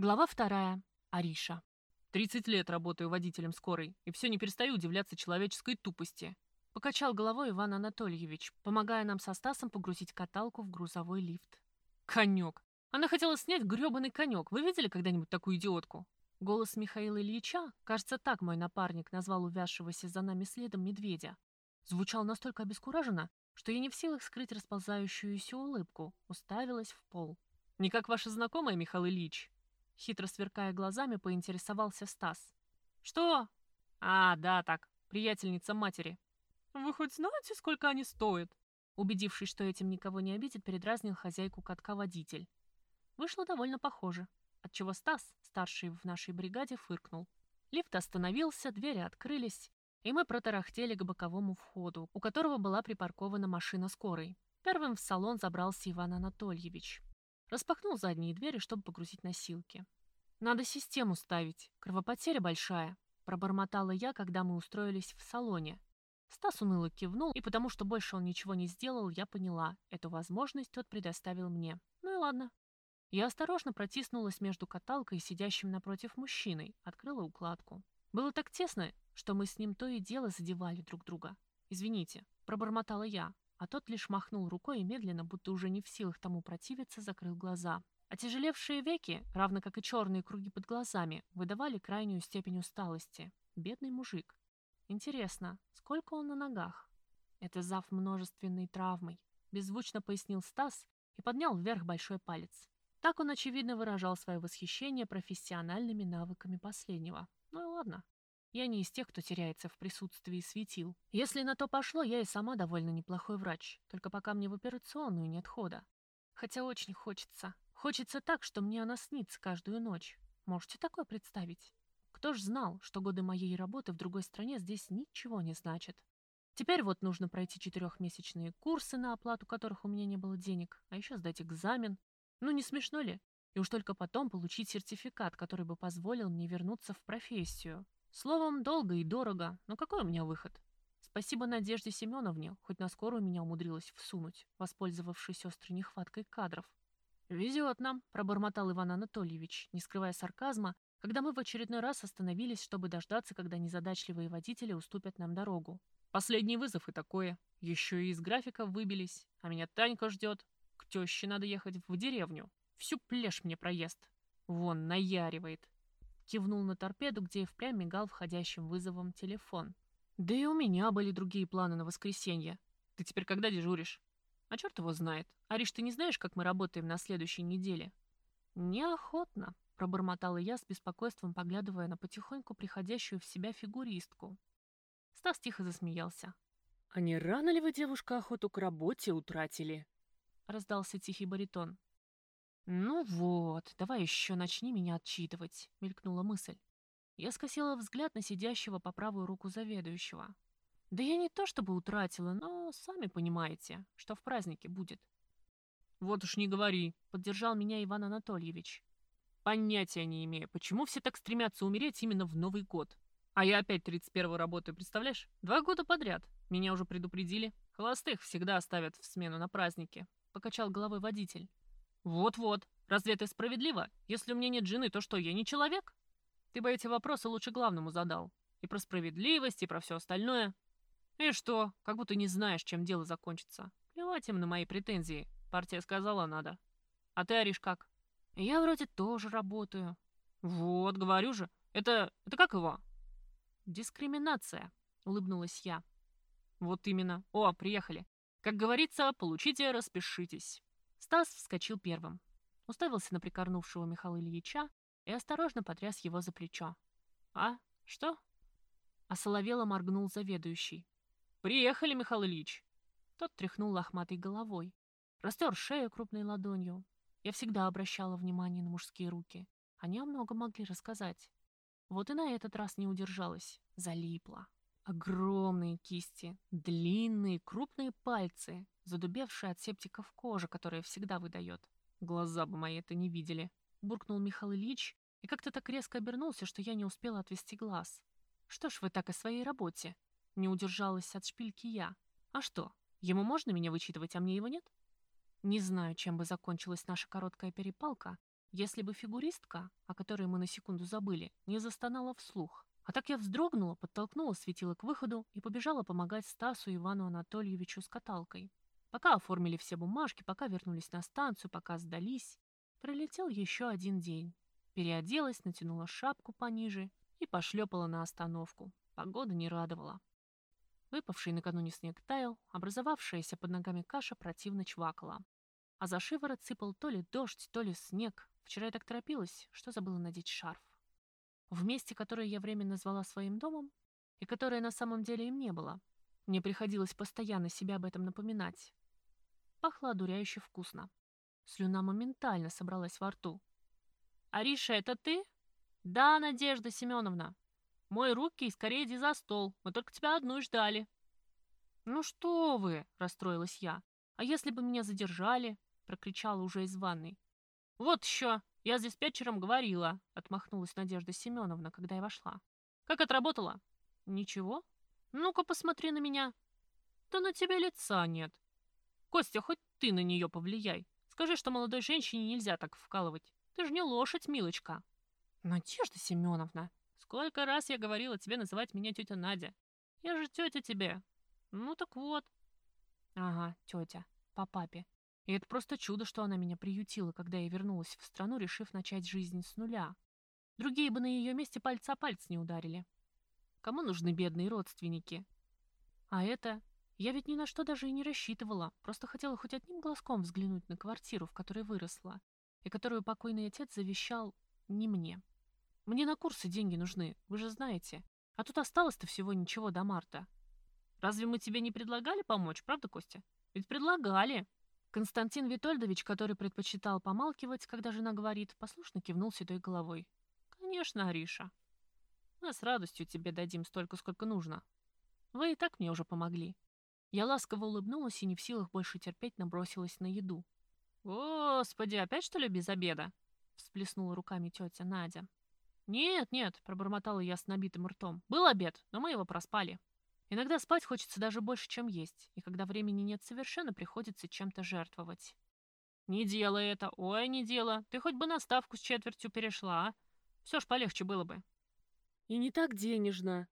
Глава вторая. Ариша. 30 лет работаю водителем скорой, и все не перестаю удивляться человеческой тупости. Покачал головой Иван Анатольевич, помогая нам со Стасом погрузить каталку в грузовой лифт. Конек. Она хотела снять грёбаный конек. Вы видели когда-нибудь такую идиотку? Голос Михаила Ильича, кажется, так мой напарник назвал увязшегося за нами следом медведя, звучал настолько обескураженно, что я не в силах скрыть расползающуюся улыбку, уставилась в пол. «Не как ваша знакомая, Михаил Ильич?» Хитро сверкая глазами, поинтересовался Стас. «Что?» «А, да, так, приятельница матери». «Вы хоть знаете, сколько они стоят?» Убедившись, что этим никого не обидит, передразнил хозяйку катка водитель. Вышло довольно похоже, отчего Стас, старший в нашей бригаде, фыркнул. Лифт остановился, двери открылись, и мы протарахтели к боковому входу, у которого была припаркована машина скорой. Первым в салон забрался Иван Анатольевич. Распахнул задние двери, чтобы погрузить носилки. «Надо систему ставить, кровопотеря большая», — пробормотала я, когда мы устроились в салоне. Стас уныло кивнул, и потому что больше он ничего не сделал, я поняла, эту возможность тот предоставил мне. Ну и ладно. Я осторожно протиснулась между каталкой и сидящим напротив мужчиной, открыла укладку. Было так тесно, что мы с ним то и дело задевали друг друга. «Извините», — пробормотала я, а тот лишь махнул рукой и медленно, будто уже не в силах тому противиться, закрыл глаза. Отяжелевшие веки, равно как и черные круги под глазами, выдавали крайнюю степень усталости. Бедный мужик. Интересно, сколько он на ногах? Это зав множественной травмой, беззвучно пояснил Стас и поднял вверх большой палец. Так он, очевидно, выражал свое восхищение профессиональными навыками последнего. Ну и ладно. Я не из тех, кто теряется в присутствии светил. Если на то пошло, я и сама довольно неплохой врач, только пока мне в операционную нет хода. Хотя очень хочется. Хочется так, что мне она снится каждую ночь. Можете такое представить? Кто ж знал, что годы моей работы в другой стране здесь ничего не значат. Теперь вот нужно пройти четырехмесячные курсы, на оплату которых у меня не было денег, а еще сдать экзамен. Ну не смешно ли? И уж только потом получить сертификат, который бы позволил мне вернуться в профессию. Словом, долго и дорого, но какой у меня выход? Спасибо Надежде Семеновне, хоть на скорую меня умудрилась всунуть, воспользовавшись острой нехваткой кадров. «Везет нам», — пробормотал Иван Анатольевич, не скрывая сарказма, когда мы в очередной раз остановились, чтобы дождаться, когда незадачливые водители уступят нам дорогу. Последний вызов и такое. Еще и из графика выбились, а меня Танька ждет. К теще надо ехать в деревню. Всю плешь мне проезд. Вон, наяривает кивнул на торпеду, где и впрямь мигал входящим вызовом телефон. «Да и у меня были другие планы на воскресенье. Ты теперь когда дежуришь?» «А черт его знает. Ариш, ты не знаешь, как мы работаем на следующей неделе?» «Неохотно», — пробормотала я с беспокойством, поглядывая на потихоньку приходящую в себя фигуристку. Стас тихо засмеялся. «А не рано ли вы, девушка, охоту к работе утратили?» — раздался тихий баритон. «Ну вот, давай еще начни меня отчитывать», — мелькнула мысль. Я скосила взгляд на сидящего по правую руку заведующего. Да я не то чтобы утратила, но сами понимаете, что в празднике будет. «Вот уж не говори», — поддержал меня Иван Анатольевич. «Понятия не имею, почему все так стремятся умереть именно в Новый год. А я опять 31-го работаю, представляешь? Два года подряд. Меня уже предупредили. Холостых всегда оставят в смену на праздники», — покачал головой водитель. «Вот-вот. Разве это справедливо? Если у меня нет жены, то что, я не человек?» Ты бы эти вопросы лучше главному задал. И про справедливость, и про все остальное. И что? Как будто не знаешь, чем дело закончится. Плевать им на мои претензии. Партия сказала надо. А ты, Ариш, как? Я вроде тоже работаю. Вот, говорю же. Это... это как его? Дискриминация, улыбнулась я. Вот именно. О, приехали. Как говорится, получите, распишитесь. Стас вскочил первым, уставился на прикорнувшего Михаила Ильича и осторожно потряс его за плечо. «А? Что?» Осоловело моргнул заведующий. «Приехали, Михаил Ильич!» Тот тряхнул лохматой головой, растер шею крупной ладонью. Я всегда обращала внимание на мужские руки. Они о многом могли рассказать. Вот и на этот раз не удержалась, залипла. Огромные кисти, длинные, крупные пальцы, задубевшая от септиков кожа, которая всегда выдает. Глаза бы мои это не видели. Буркнул Михаил Ильич и как-то так резко обернулся, что я не успела отвести глаз. Что ж вы так о своей работе? Не удержалась от шпильки я. А что, ему можно меня вычитывать, а мне его нет? Не знаю, чем бы закончилась наша короткая перепалка, если бы фигуристка, о которой мы на секунду забыли, не застонала вслух. А так я вздрогнула, подтолкнула светило к выходу и побежала помогать Стасу Ивану Анатольевичу с каталкой. Пока оформили все бумажки, пока вернулись на станцию, пока сдались, пролетел еще один день. Переоделась, натянула шапку пониже и пошлепала на остановку. Погода не радовала. Выпавший накануне снег таял, образовавшаяся под ногами каша противно чвакала. А за шиворот сыпал то ли дождь, то ли снег. Вчера я так торопилась, что забыла надеть шарф. В месте, которое я временно назвала своим домом, и которое на самом деле им не было, мне приходилось постоянно себя об этом напоминать. Пахло одуряюще вкусно. Слюна моментально собралась во рту. «Ариша, это ты?» «Да, Надежда Семеновна. Мой руки и скорее иди за стол. Мы только тебя одну и ждали». «Ну что вы!» — расстроилась я. «А если бы меня задержали?» — прокричала уже из ванной. «Вот еще! Я с диспетчером говорила!» — отмахнулась Надежда Семеновна, когда я вошла. «Как отработала?» «Ничего. Ну-ка посмотри на меня». «Да на тебе лица нет». «Костя, хоть ты на нее повлияй. Скажи, что молодой женщине нельзя так вкалывать. Ты же не лошадь, милочка». «Надежда Семеновна, сколько раз я говорила тебе называть меня тетя Надя. Я же тетя тебе. Ну так вот». «Ага, тетя, по папе. И это просто чудо, что она меня приютила, когда я вернулась в страну, решив начать жизнь с нуля. Другие бы на ее месте пальца о палец не ударили. Кому нужны бедные родственники? А это... Я ведь ни на что даже и не рассчитывала, просто хотела хоть одним глазком взглянуть на квартиру, в которой выросла, и которую покойный отец завещал не мне. Мне на курсы деньги нужны, вы же знаете. А тут осталось-то всего ничего до марта. Разве мы тебе не предлагали помочь, правда, Костя? Ведь предлагали. Константин Витольдович, который предпочитал помалкивать, когда жена говорит, послушно кивнул седой головой. «Конечно, Ариша. Мы с радостью тебе дадим столько, сколько нужно. Вы и так мне уже помогли». Я ласково улыбнулась и не в силах больше терпеть набросилась на еду. «Господи, опять что ли без обеда?» всплеснула руками тетя Надя. «Нет, нет», — пробормотала я с набитым ртом. «Был обед, но мы его проспали». Иногда спать хочется даже больше, чем есть, и когда времени нет совершенно, приходится чем-то жертвовать. «Не делай это! Ой, не дело! Ты хоть бы на ставку с четвертью перешла, а? Все ж полегче было бы». «И не так денежно».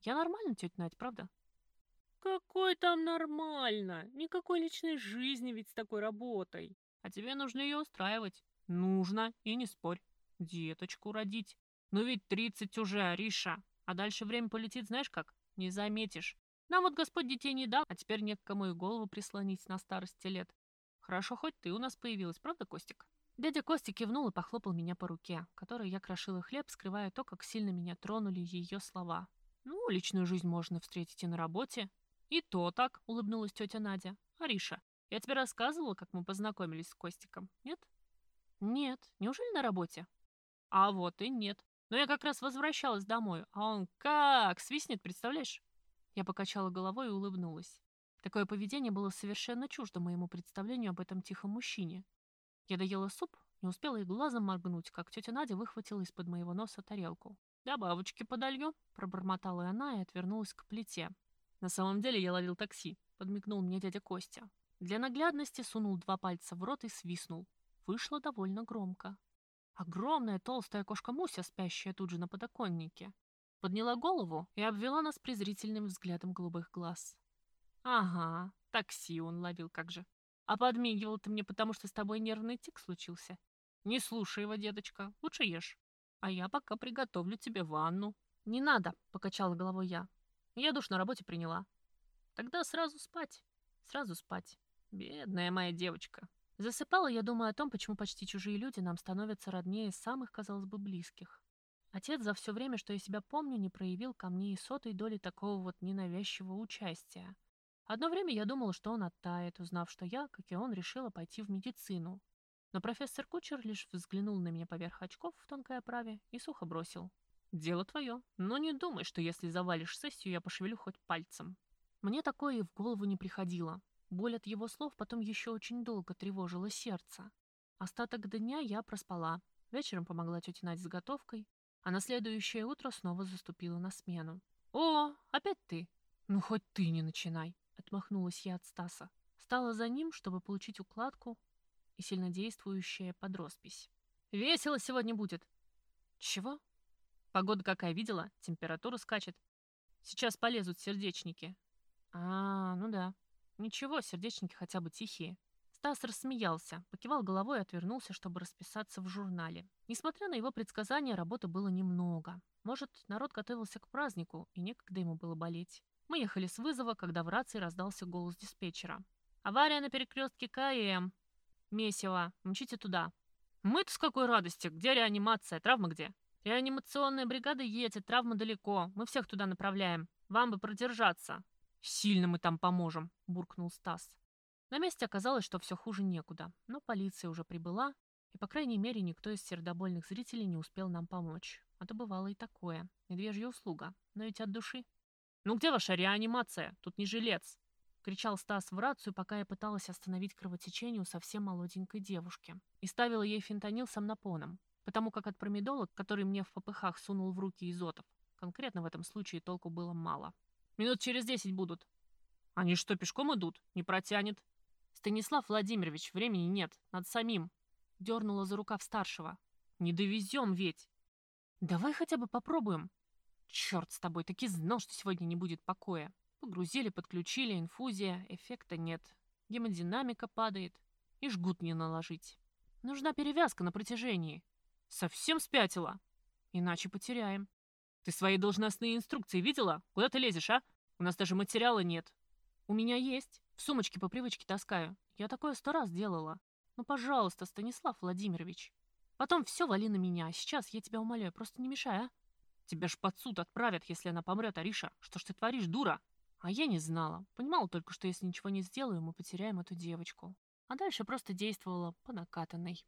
«Я нормально, тетя Надь, правда?» «Какой там нормально? Никакой личной жизни ведь с такой работой. А тебе нужно ее устраивать. Нужно, и не спорь. Деточку родить. Ну ведь тридцать уже, Ариша. А дальше время полетит знаешь как? Не заметишь. Нам вот Господь детей не дал, а теперь не и голову прислонить на старости лет. Хорошо, хоть ты у нас появилась, правда, Костик? Дядя Костя кивнул и похлопал меня по руке, которой я крошила хлеб, скрывая то, как сильно меня тронули ее слова. «Ну, личную жизнь можно встретить и на работе». «И то так», — улыбнулась тетя Надя. «Ариша, я тебе рассказывала, как мы познакомились с Костиком, нет?» «Нет. Неужели на работе?» «А вот и нет. Но я как раз возвращалась домой, а он как свистнет, представляешь? Я покачала головой и улыбнулась. Такое поведение было совершенно чуждо моему представлению об этом тихом мужчине. Я доела суп, не успела и глазом моргнуть, как тетя Надя выхватила из-под моего носа тарелку. «Добавочки подолью», — пробормотала она и отвернулась к плите. «На самом деле я ловил такси», — подмигнул мне дядя Костя. Для наглядности сунул два пальца в рот и свистнул. Вышло довольно громко. Огромная толстая кошка Муся, спящая тут же на подоконнике, подняла голову и обвела нас презрительным взглядом голубых глаз. «Ага, такси он ловил как же. А подмигивал ты мне, потому что с тобой нервный тик случился. Не слушай его, деточка, лучше ешь. А я пока приготовлю тебе ванну». «Не надо», — покачала головой я. «Я душ на работе приняла». «Тогда сразу спать, сразу спать. Бедная моя девочка». Засыпала я, думая о том, почему почти чужие люди нам становятся роднее самых, казалось бы, близких. Отец за все время, что я себя помню, не проявил ко мне и сотой доли такого вот ненавязчивого участия. Одно время я думала, что он оттает, узнав, что я, как и он, решила пойти в медицину. Но профессор Кучер лишь взглянул на меня поверх очков в тонкой оправе и сухо бросил. «Дело твое, но не думай, что если завалишь сессию, я пошевелю хоть пальцем». Мне такое и в голову не приходило. Боль от его слов потом еще очень долго тревожила сердце. Остаток дня я проспала. Вечером помогла тете Надь с готовкой, а на следующее утро снова заступила на смену. «О, опять ты?» «Ну, хоть ты не начинай», — отмахнулась я от Стаса. Стала за ним, чтобы получить укладку и сильнодействующая подроспись. Весело сегодня будет. Чего? Погода какая видела? Температура скачет. Сейчас полезут сердечники. А, ну да. Ничего, сердечники хотя бы тихие. Стас рассмеялся, покивал головой и отвернулся, чтобы расписаться в журнале. Несмотря на его предсказания, работы было немного. Может, народ готовился к празднику, и некогда ему было болеть. Мы ехали с вызова, когда в рации раздался голос диспетчера. «Авария на перекрестке КМ. Месиво. Мчите туда». «Мы-то с какой радости? Где реанимация? Травма где?» «Реанимационная бригада едет, травма далеко. Мы всех туда направляем. Вам бы продержаться». «Сильно мы там поможем», — буркнул Стас. На месте оказалось, что все хуже некуда, но полиция уже прибыла, и, по крайней мере, никто из сердобольных зрителей не успел нам помочь. А то бывало и такое. Медвежья услуга. Но ведь от души. «Ну где ваша реанимация? Тут не жилец!» — кричал Стас в рацию, пока я пыталась остановить кровотечение у совсем молоденькой девушки. И ставила ей фентанил с потому как от промедола, который мне в попыхах сунул в руки Изотов, конкретно в этом случае толку было мало. «Минут через десять будут». «Они что, пешком идут? Не протянет?» «Станислав Владимирович, времени нет, надо самим». Дернула за рукав старшего. «Не довезем ведь». «Давай хотя бы попробуем», Черт с тобой, таки знал, что сегодня не будет покоя. Погрузили, подключили, инфузия, эффекта нет. Гемодинамика падает. И жгут не наложить. Нужна перевязка на протяжении. Совсем спятила. Иначе потеряем. Ты свои должностные инструкции видела? Куда ты лезешь, а? У нас даже материала нет. У меня есть. В сумочке по привычке таскаю. Я такое сто раз делала. Ну, пожалуйста, Станислав Владимирович. Потом все вали на меня. Сейчас я тебя умоляю, просто не мешай, а? Тебя ж под суд отправят, если она помрет, Ариша. Что ж ты творишь, дура? А я не знала. Понимала только, что если ничего не сделаю, мы потеряем эту девочку. А дальше просто действовала по накатанной.